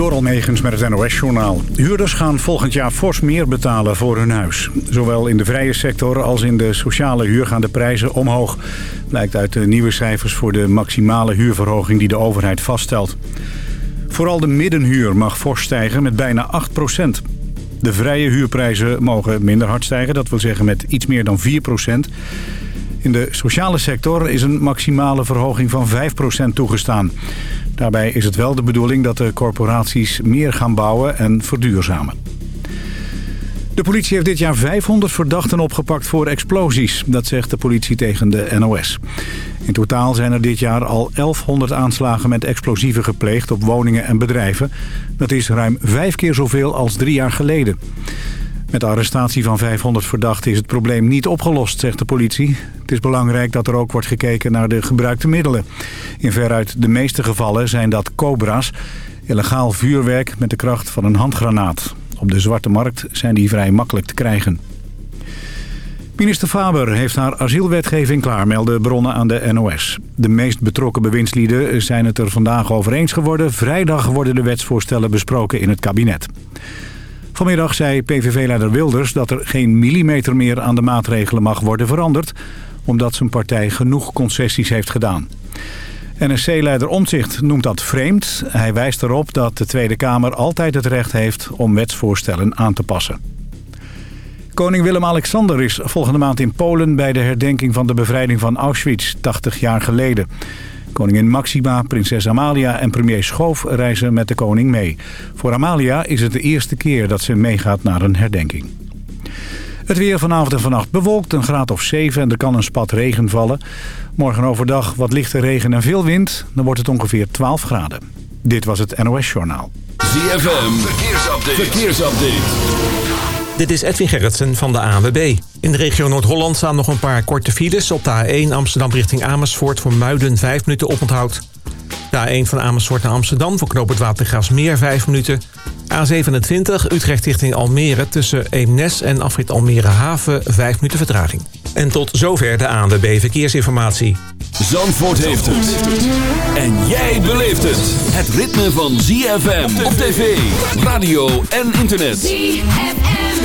Door Almegens met het NOS-journaal. Huurders gaan volgend jaar fors meer betalen voor hun huis. Zowel in de vrije sector als in de sociale huur gaan de prijzen omhoog. Blijkt uit de nieuwe cijfers voor de maximale huurverhoging die de overheid vaststelt. Vooral de middenhuur mag fors stijgen met bijna 8% De vrije huurprijzen mogen minder hard stijgen, dat wil zeggen met iets meer dan 4% In de sociale sector is een maximale verhoging van 5% toegestaan. Daarbij is het wel de bedoeling dat de corporaties meer gaan bouwen en verduurzamen. De politie heeft dit jaar 500 verdachten opgepakt voor explosies. Dat zegt de politie tegen de NOS. In totaal zijn er dit jaar al 1100 aanslagen met explosieven gepleegd op woningen en bedrijven. Dat is ruim vijf keer zoveel als drie jaar geleden. Met de arrestatie van 500 verdachten is het probleem niet opgelost, zegt de politie. Het is belangrijk dat er ook wordt gekeken naar de gebruikte middelen. In veruit de meeste gevallen zijn dat cobra's, illegaal vuurwerk met de kracht van een handgranaat. Op de zwarte markt zijn die vrij makkelijk te krijgen. Minister Faber heeft haar asielwetgeving klaar, melden bronnen aan de NOS. De meest betrokken bewindslieden zijn het er vandaag over eens geworden. Vrijdag worden de wetsvoorstellen besproken in het kabinet. Vanmiddag zei PVV-leider Wilders dat er geen millimeter meer aan de maatregelen mag worden veranderd... omdat zijn partij genoeg concessies heeft gedaan. NSC-leider Omtzigt noemt dat vreemd. Hij wijst erop dat de Tweede Kamer altijd het recht heeft om wetsvoorstellen aan te passen. Koning Willem-Alexander is volgende maand in Polen bij de herdenking van de bevrijding van Auschwitz, 80 jaar geleden. Koningin Maxima, prinses Amalia en premier Schoof reizen met de koning mee. Voor Amalia is het de eerste keer dat ze meegaat naar een herdenking. Het weer vanavond en vannacht bewolkt, een graad of 7 en er kan een spat regen vallen. Morgen overdag wat lichte regen en veel wind, dan wordt het ongeveer 12 graden. Dit was het NOS Journaal. ZFM, verkeersupdate. verkeersupdate. Dit is Edwin Gerritsen van de ANWB. In de regio Noord-Holland staan nog een paar korte files. Op de A1 Amsterdam richting Amersfoort voor Muiden 5 minuten oponthoud. De A1 van Amersfoort naar Amsterdam voor knoop het meer 5 minuten. A27 Utrecht richting Almere tussen Eemnes en afrit Almere Haven 5 minuten vertraging. En tot zover de ANWB Verkeersinformatie. Zandvoort heeft het. En jij beleeft het. Het ritme van ZFM op tv, radio en internet. ZFM.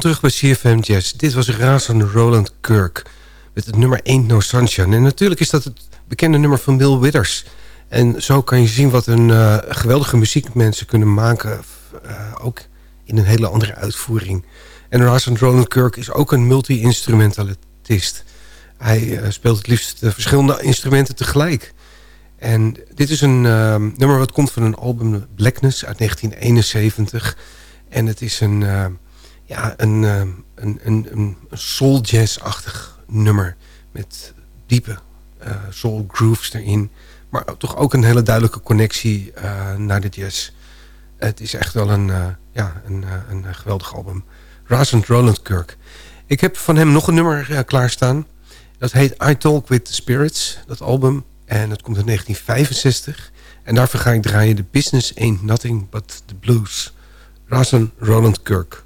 Terug bij CFM Jazz. Dit was razende Roland Kirk met het nummer Ain't No Sunshine. En natuurlijk is dat het bekende nummer van Bill Withers. En zo kan je zien wat een uh, geweldige muziek mensen kunnen maken. Uh, ook in een hele andere uitvoering. En razend Roland Kirk is ook een multi-instrumentalist. Hij uh, speelt het liefst verschillende instrumenten tegelijk. En dit is een nummer wat komt van een album Blackness uit 1971. En het is een, ja, een, uh, een, een, een soul jazz-achtig nummer. Met diepe soul grooves erin. Maar toch ook een hele duidelijke connectie naar de jazz. Het is echt wel een, ja, een, een geweldig album. Razend Roland Kirk. Ik heb van hem nog een nummer klaarstaan. Dat heet I Talk With The Spirits, dat album. En dat komt in 1965. En daarvoor ga ik draaien The Business Ain't Nothing But The Blues. Rasen Roland Kirk.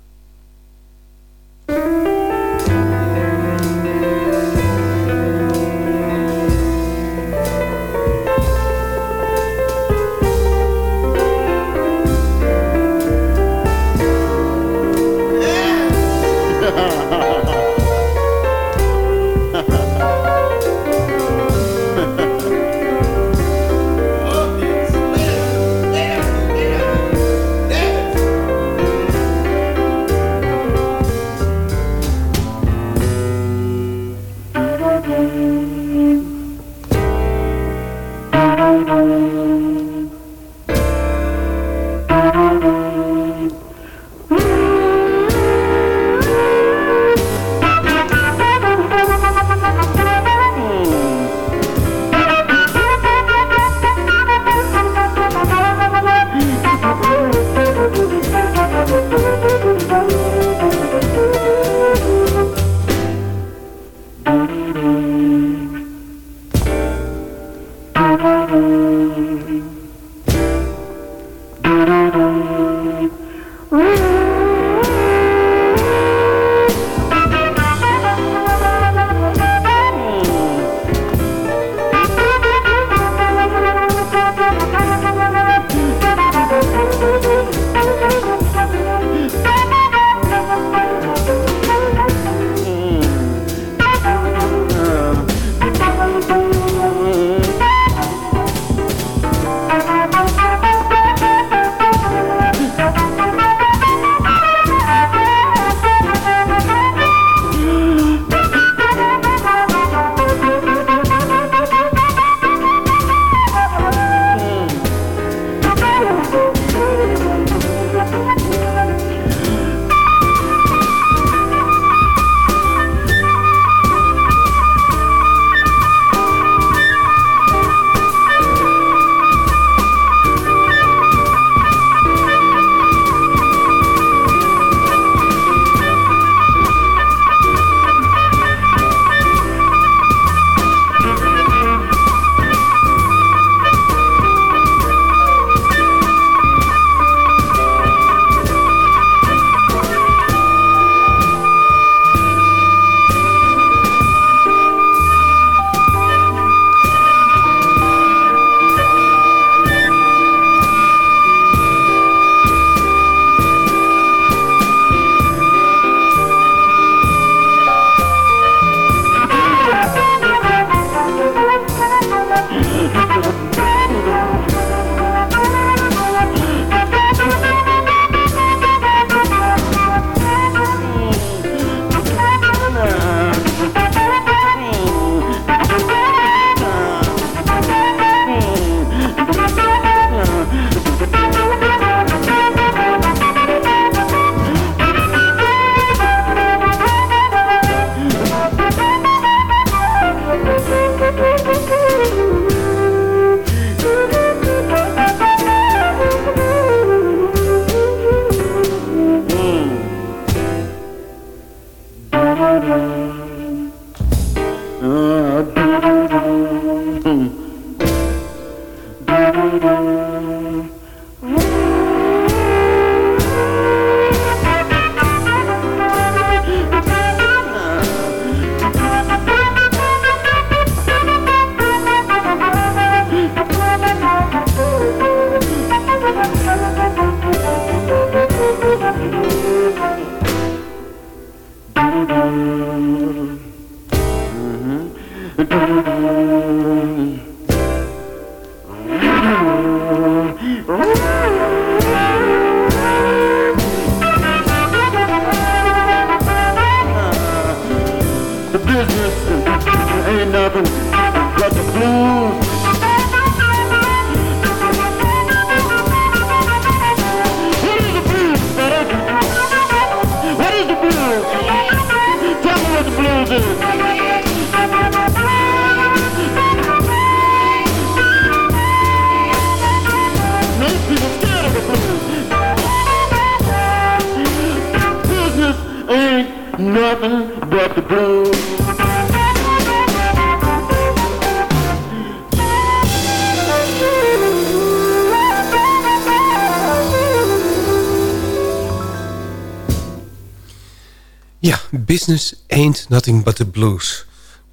Nothing but the blues.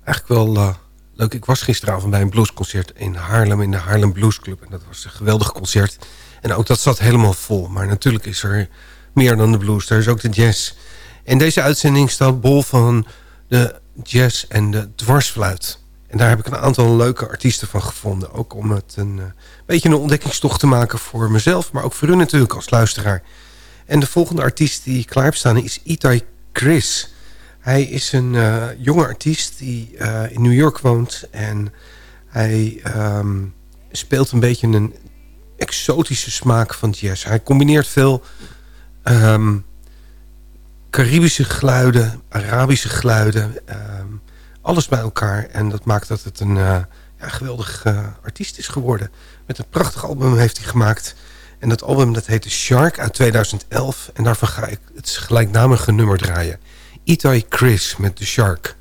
Eigenlijk wel uh, leuk. Ik was gisteravond bij een bluesconcert in Haarlem... in de Haarlem Blues Club. En dat was een geweldig concert. En ook dat zat helemaal vol. Maar natuurlijk is er meer dan de blues. Er is ook de jazz. En deze uitzending staat bol van de jazz en de dwarsfluit. En daar heb ik een aantal leuke artiesten van gevonden. Ook om het een uh, beetje een ontdekkingstocht te maken voor mezelf... maar ook voor u natuurlijk als luisteraar. En de volgende artiest die klaar heeft staan is Itai Chris. Hij is een uh, jonge artiest die uh, in New York woont. En hij um, speelt een beetje een exotische smaak van jazz. Hij combineert veel um, Caribische geluiden, Arabische geluiden. Um, alles bij elkaar. En dat maakt dat het een uh, ja, geweldig artiest is geworden. Met een prachtig album heeft hij gemaakt. En dat album dat heet Shark uit 2011. En daarvan ga ik het gelijknamige nummer draaien. Itai Chris met The Shark.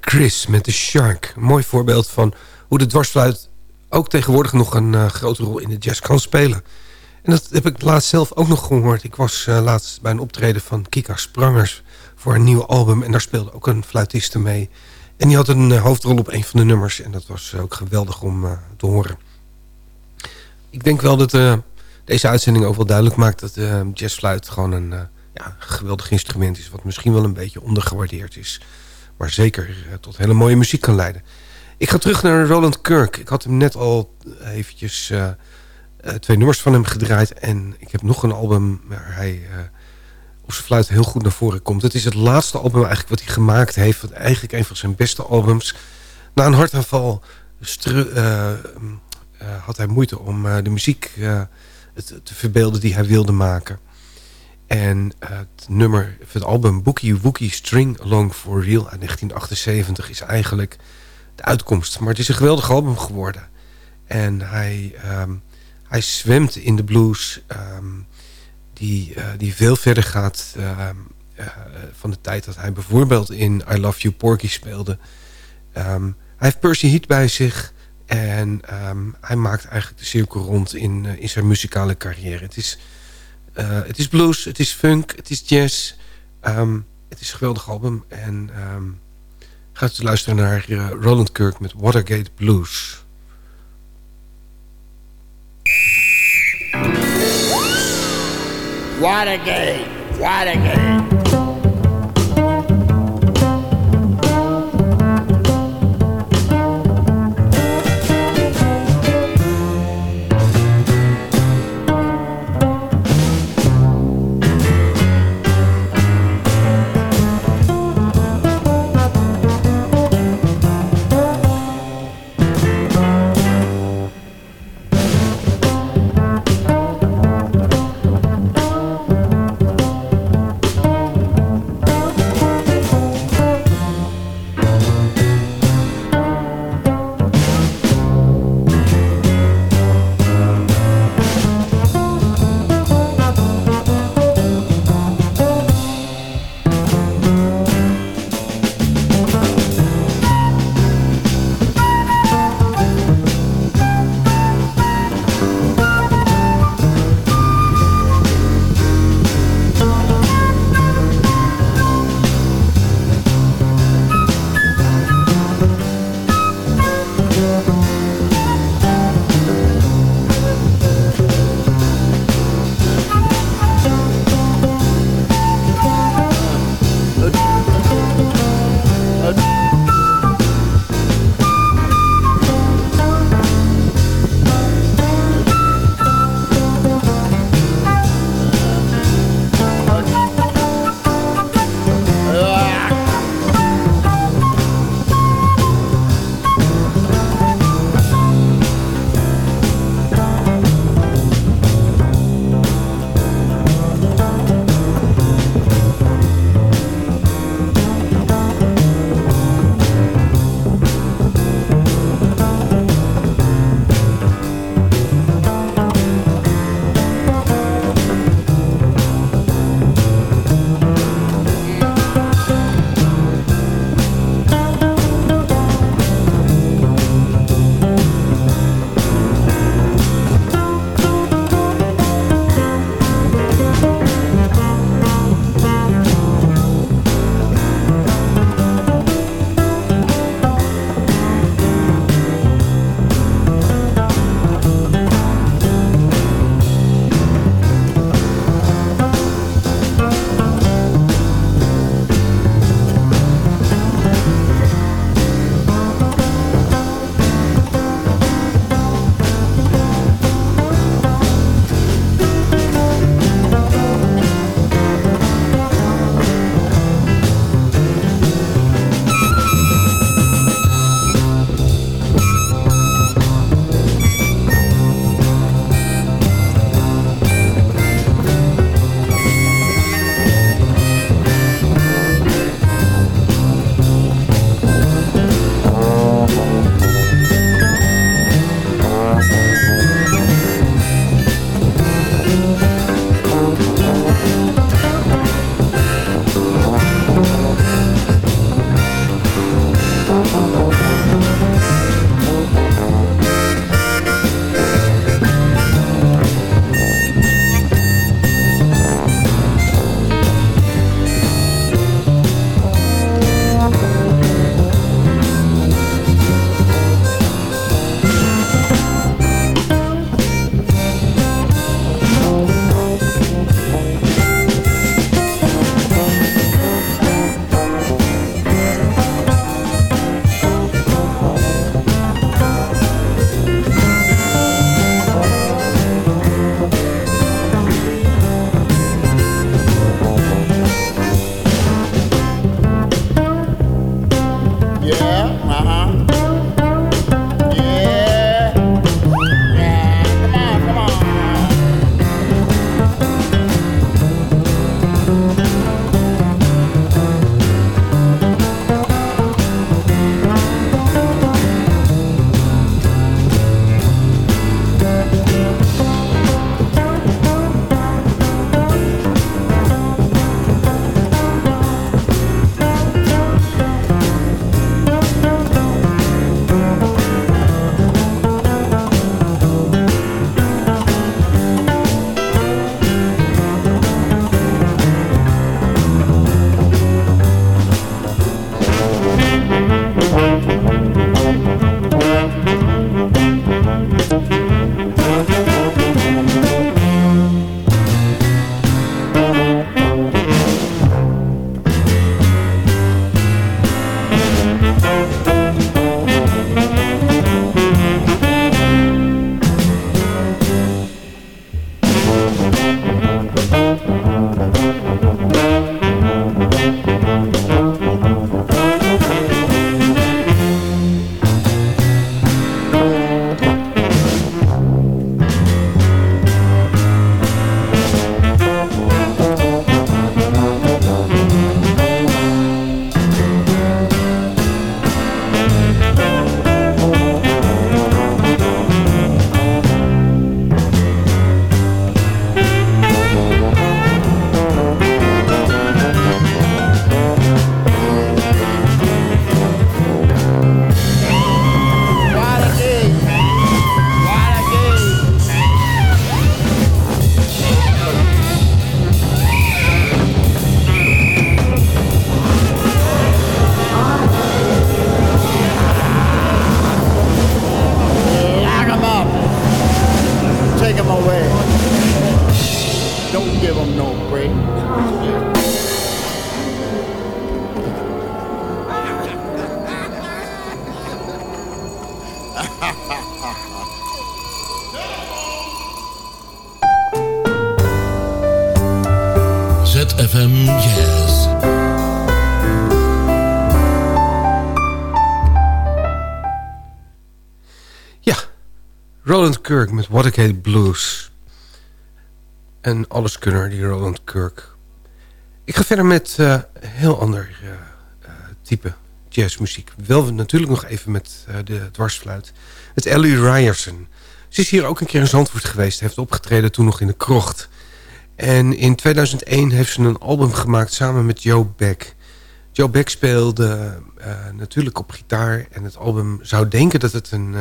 Chris met The Shark. Een mooi voorbeeld van hoe de dwarsfluit ook tegenwoordig nog een uh, grote rol in de jazz kan spelen. En dat heb ik laatst zelf ook nog gehoord. Ik was uh, laatst bij een optreden van Kika Sprangers voor een nieuw album. En daar speelde ook een fluitiste mee. En die had een uh, hoofdrol op een van de nummers. En dat was ook geweldig om te horen. Ik denk wel dat deze uitzending ook wel duidelijk maakt... dat jazzfluit gewoon een ja, geweldig instrument is... wat misschien wel een beetje ondergewaardeerd is maar zeker eh, tot hele mooie muziek kan leiden. Ik ga terug naar Roland Kirk. Ik had hem net al eventjes uh, uh, twee nummers van hem gedraaid. En ik heb nog een album waar hij op zijn fluit heel goed naar voren komt. Het is het laatste album eigenlijk wat hij gemaakt heeft. Wat eigenlijk een van zijn beste albums. Na een hartaanval had hij moeite om de muziek te verbeelden die hij wilde maken. En het nummer, het album Bookie Wookie String Along for Real uit 1978 is eigenlijk de uitkomst. Maar het is een geweldig album geworden. En hij, um, hij zwemt in de blues um, die, uh, die veel verder gaat um, uh, van de tijd dat hij bijvoorbeeld in I Love You Porky speelde. hij heeft Percy Heat bij zich en hij maakt eigenlijk de cirkel rond in, in zijn muzikale carrière. Het is het is blues, het is funk, het is jazz. Um, het is een geweldig album. En um, gaat u luisteren naar uh, Roland Kirk met Watergate Blues. Watergate, Watergate. Met Watergate Blues. Een alleskunner, die Roland Kirk. Ik ga verder met een heel ander eh, eh, type jazzmuziek. Wel natuurlijk nog even met eh, de dwarsfluit. Het Ellie Ryerson. Ze is hier ook een keer in Zandvoort geweest. Heeft opgetreden toen nog in de krocht. En in 2001 heeft ze een album gemaakt samen met Joe Beck. Joe Beck speelde natuurlijk op gitaar. En het album zou denken dat het een...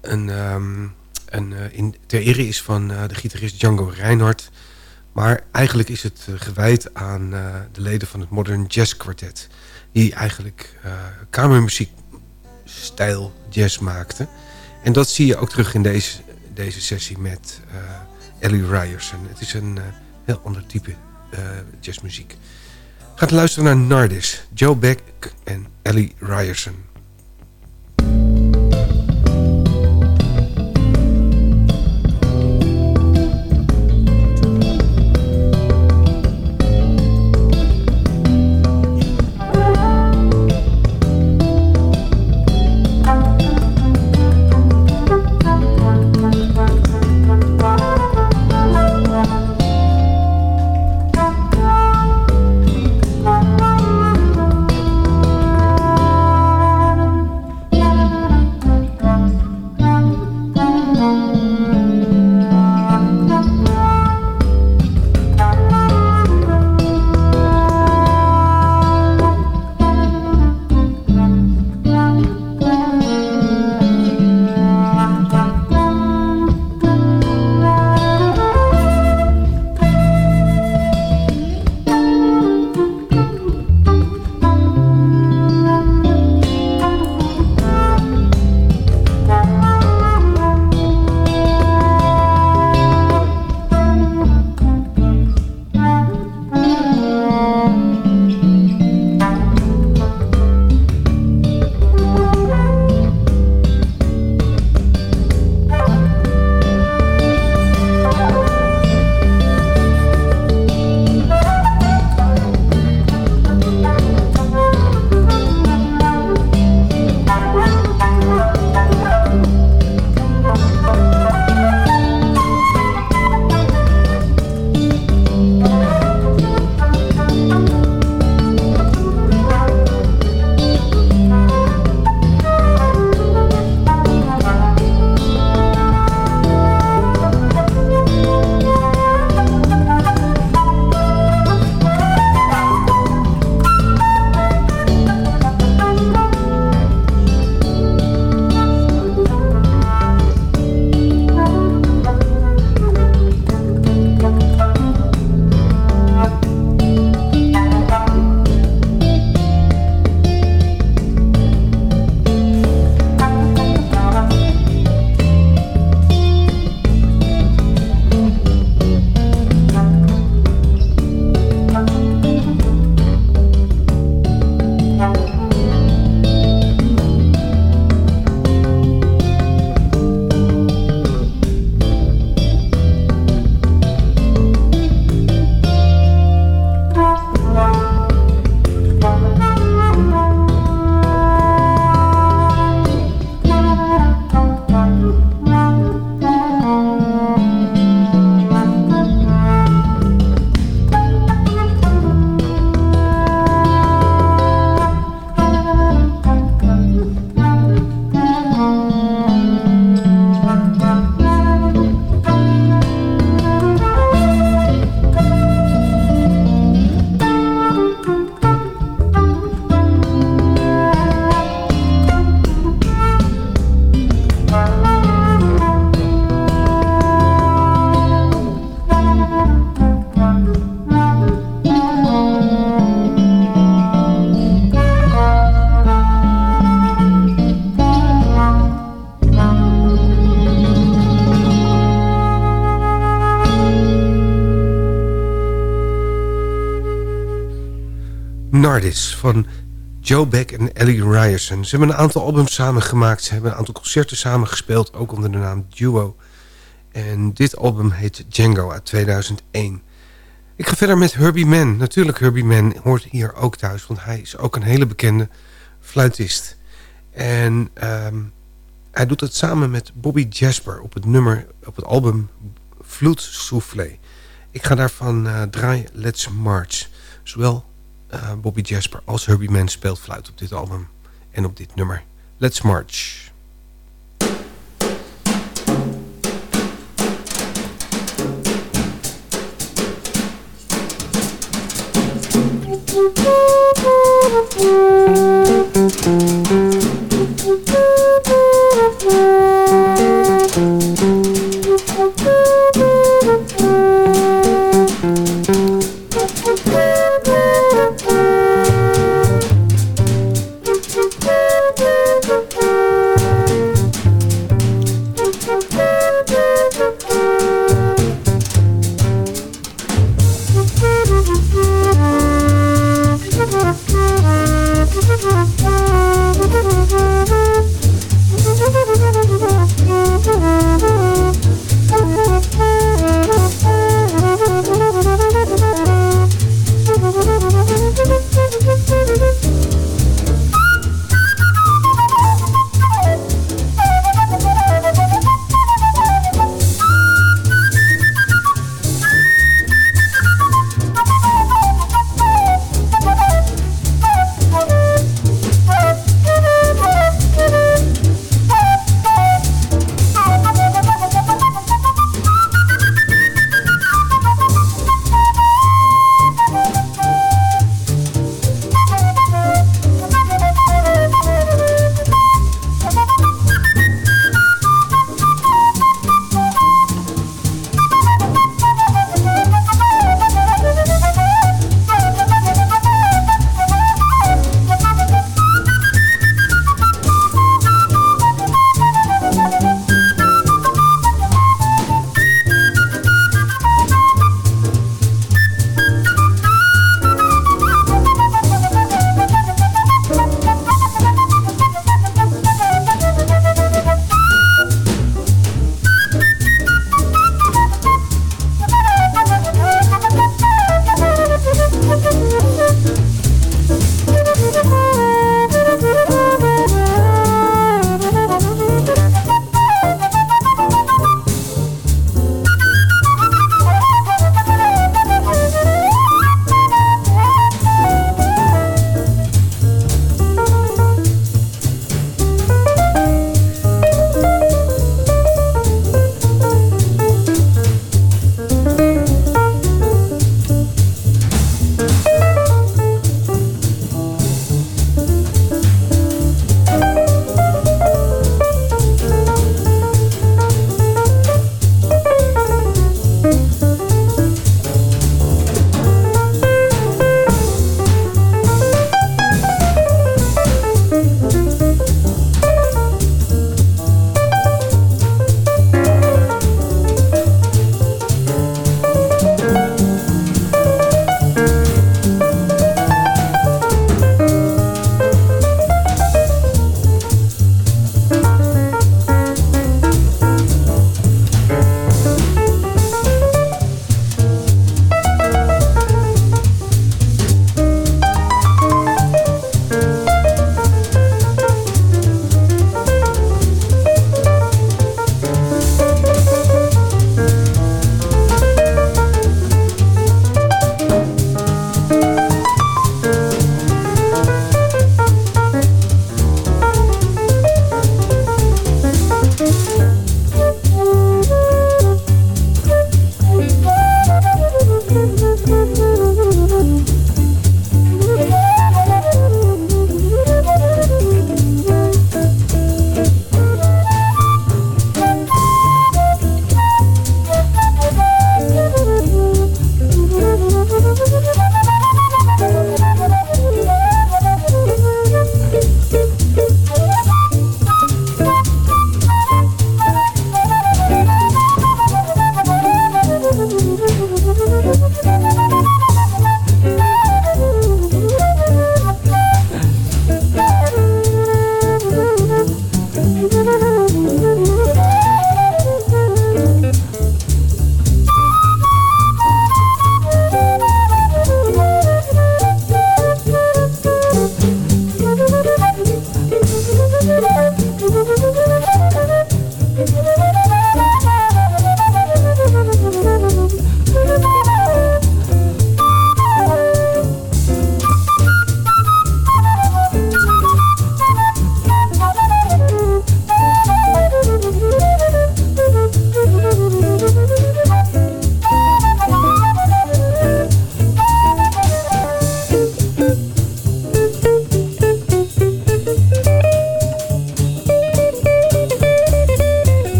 een, ehm, een eh, in, ter ere is van eh, de gitarist Django Reinhardt. Maar eigenlijk is het eh, gewijd aan de leden van het Modern Jazz Quartet. Die eigenlijk kamermuziekstijl jazz maakten. En dat zie je ook terug in deze, deze sessie met Ellie Ryerson. Het is een heel ander type jazzmuziek. Gaat luisteren naar Nardis, Joe Beck en Ellie Ryerson. TARDIS van Joe Beck en Ellie Ryerson. Ze hebben een aantal albums samengemaakt. Ze hebben een aantal concerten samengespeeld, ook onder de naam Duo. En dit album heet Django uit 2001. Ik ga verder met Herbie Mann. Natuurlijk, Herbie Mann hoort hier ook thuis, want hij is ook een hele bekende fluitist. En um, hij doet het samen met Bobby Jasper op het nummer, op het album Flute Soufflé. Ik ga daarvan uh, draaien Let's March. Zowel eh, Bobby Jasper als Herbie Mann speelt fluit op dit album en op dit nummer. Let's March.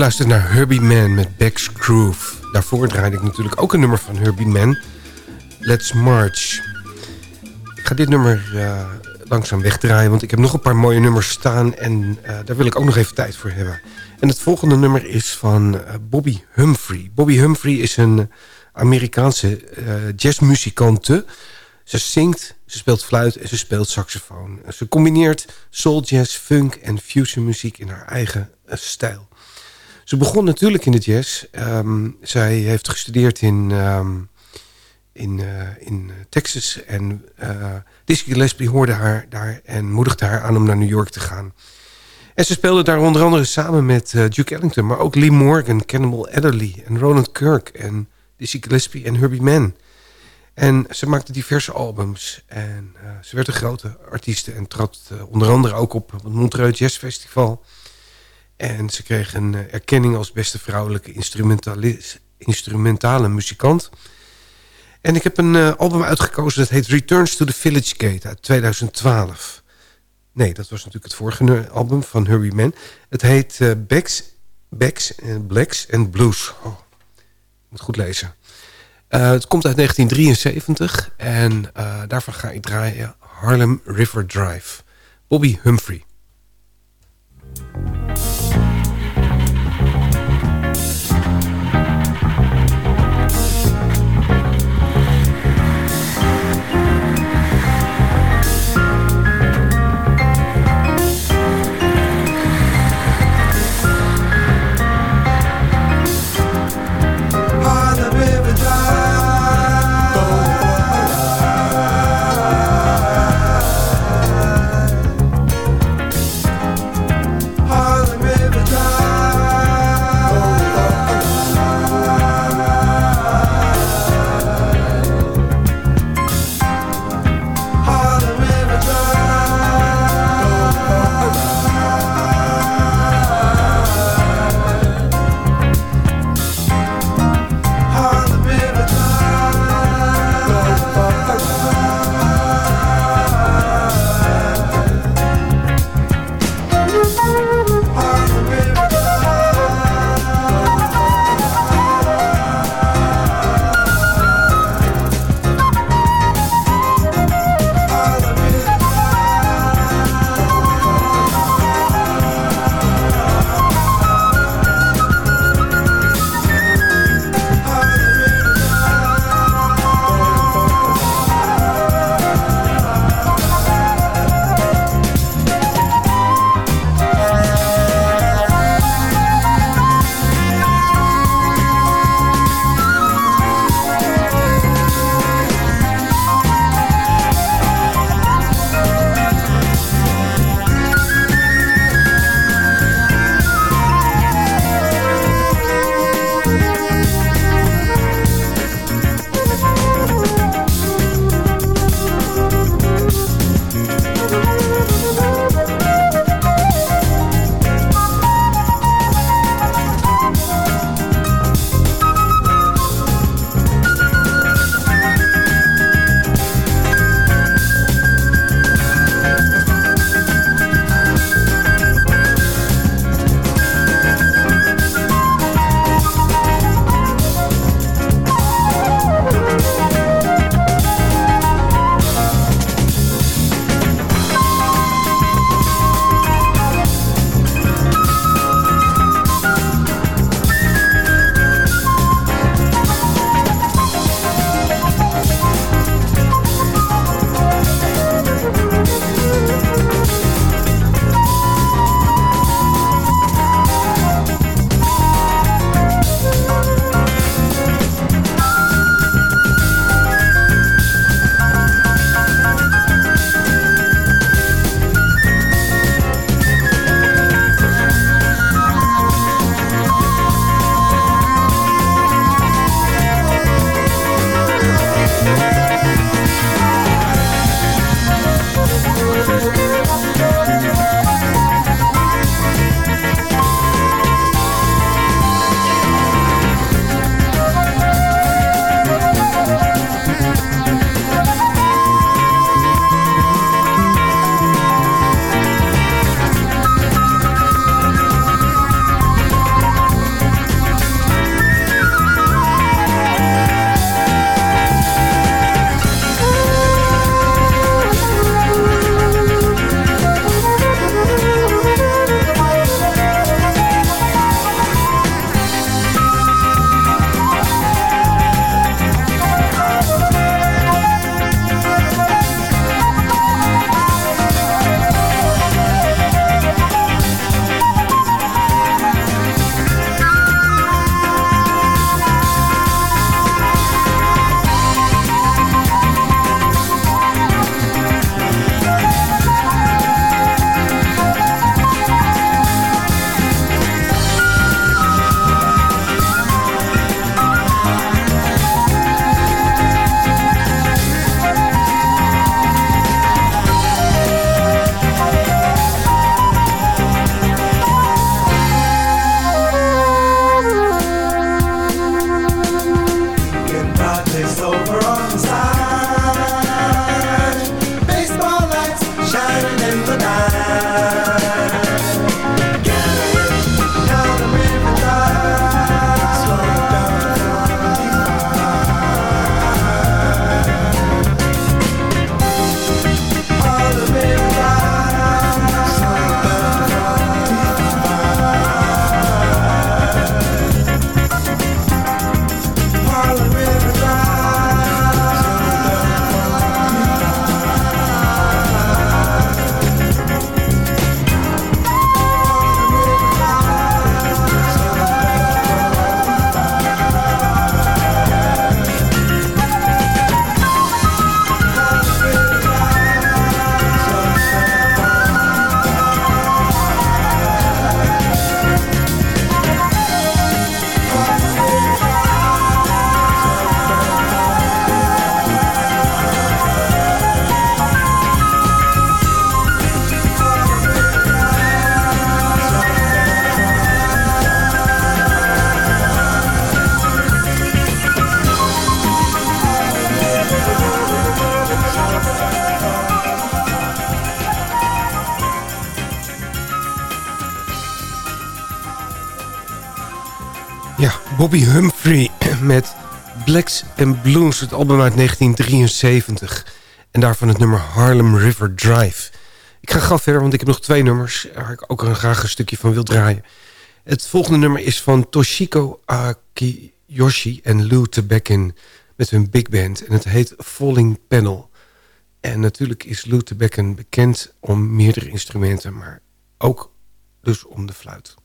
Luistert naar Herbie Man met Beck's Groove. Daarvoor draaide ik natuurlijk ook een nummer van Herbie Man. Let's March. Ik ga dit nummer uh, langzaam wegdraaien... want ik heb nog een paar mooie nummers staan... en uh, daar wil ik ook nog even tijd voor hebben. En het volgende nummer is van uh, Bobby Humphrey. Bobby Humphrey is een Amerikaanse jazzmuzikante... Ze zingt, ze speelt fluit en ze speelt saxofoon. Ze combineert soul, jazz, funk en fusion muziek in haar eigen stijl. Ze begon natuurlijk in de jazz. Um, zij heeft gestudeerd in, um, in, uh, in Texas. En uh, Dizzy Gillespie hoorde haar daar en moedigde haar aan om naar New York te gaan. En ze speelde daar onder andere samen met uh, Duke Ellington... maar ook Lee Morgan, Cannibal Adderley en Roland Kirk... en Dizzy Gillespie en Herbie Mann. En ze maakte diverse albums. En ze werd een grote artiest en trad onder andere ook op het Montreux Jazz Festival... En ze kreeg een eh, erkenning als beste vrouwelijke instrumentale muzikant. En ik heb een uh, album uitgekozen dat heet Returns to the Village Gate uit 2012. Nee, dat was natuurlijk het vorige album van Herbie Mann. Het heet uh, Becks and Blacks and Blues. Oh, moet goed lezen. Uh, het komt uit 1973 en daarvan ga ik draaien Harlem River Drive. Bobby Humphrey. Bobby Humphrey met Blacks and Blues, het album uit 1973. En daarvan het nummer Harlem River Drive. Ik ga gauw verder, want ik heb nog twee nummers... waar ik ook graag een stukje van wil draaien. Het volgende nummer is van Toshiko Akiyoshi en Lou Tebekin... met hun big band en het heet Falling Panel. En natuurlijk is Lou Tebekin bekend om meerdere instrumenten... maar ook dus om de fluit.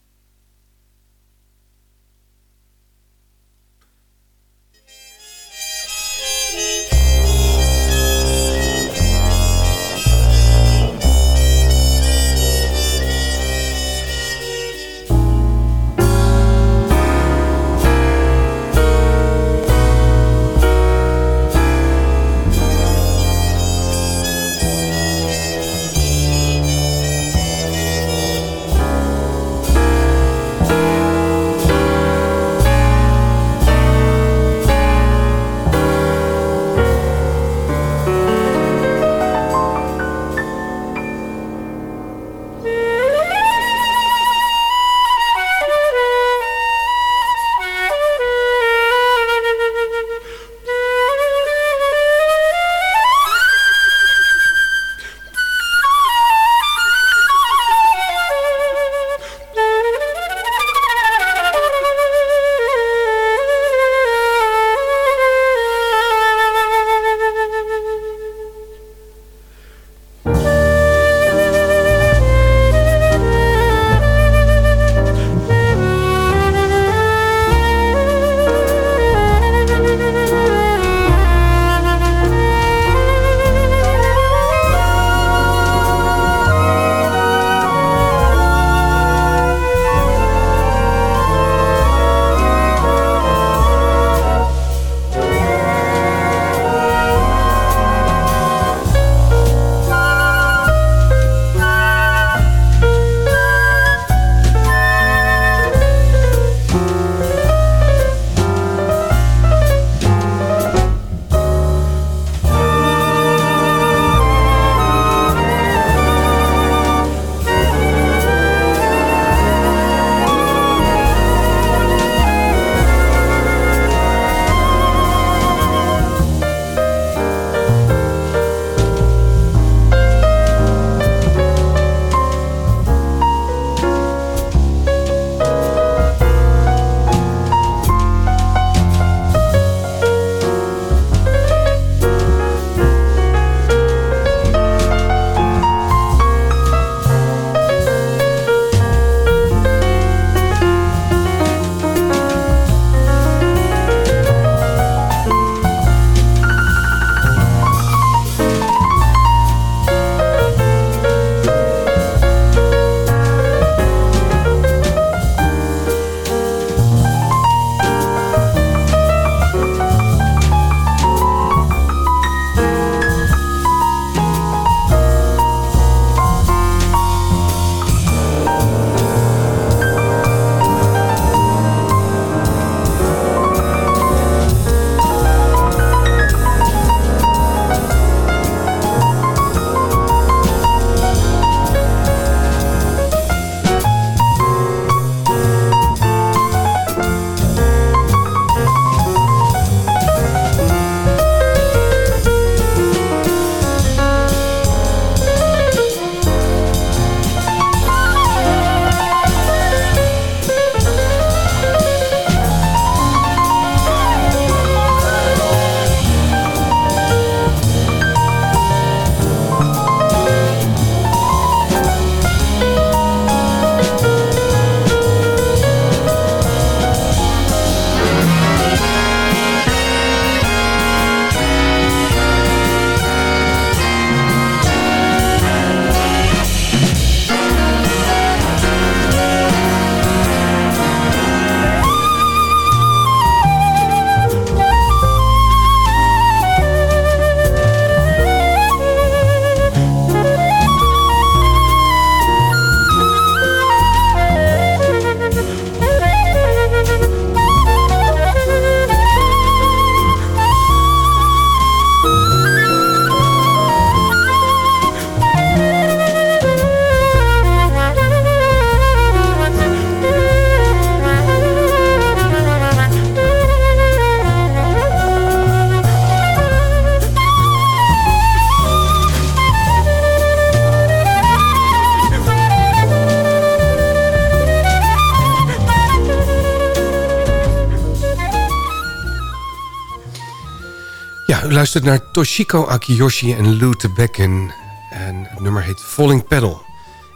Luistert naar Toshiko Akiyoshi en Lou Becken. En het nummer heet Falling Pedal.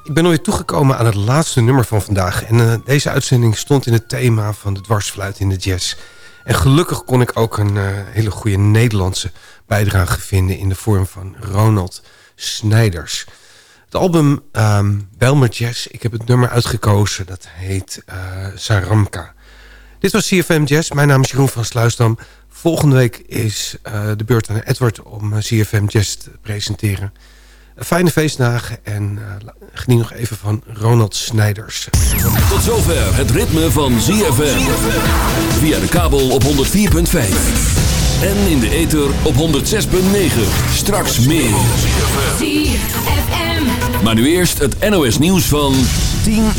Ik ben alweer toegekomen aan het laatste nummer van vandaag. En uh, deze uitzending stond in het thema van de dwarsfluit in de jazz. En gelukkig kon ik ook een uh, hele goede Nederlandse bijdrage vinden... in de vorm van Ronald Snijders. Het album um, Belmer Jazz, ik heb het nummer uitgekozen. Dat heet uh, Saramka. Dit was CFM Jazz. Mijn naam is Jeroen van Sluisdam. Volgende week is uh, de beurt aan Edward om uh, CFM Jazz te presenteren. Fijne feestdagen en uh, geniet nog even van Ronald Snijders. Tot zover het ritme van ZFM. Via de kabel op 104.5. En in de ether op 106.9. Straks meer. Maar nu eerst het NOS nieuws van 10 uur.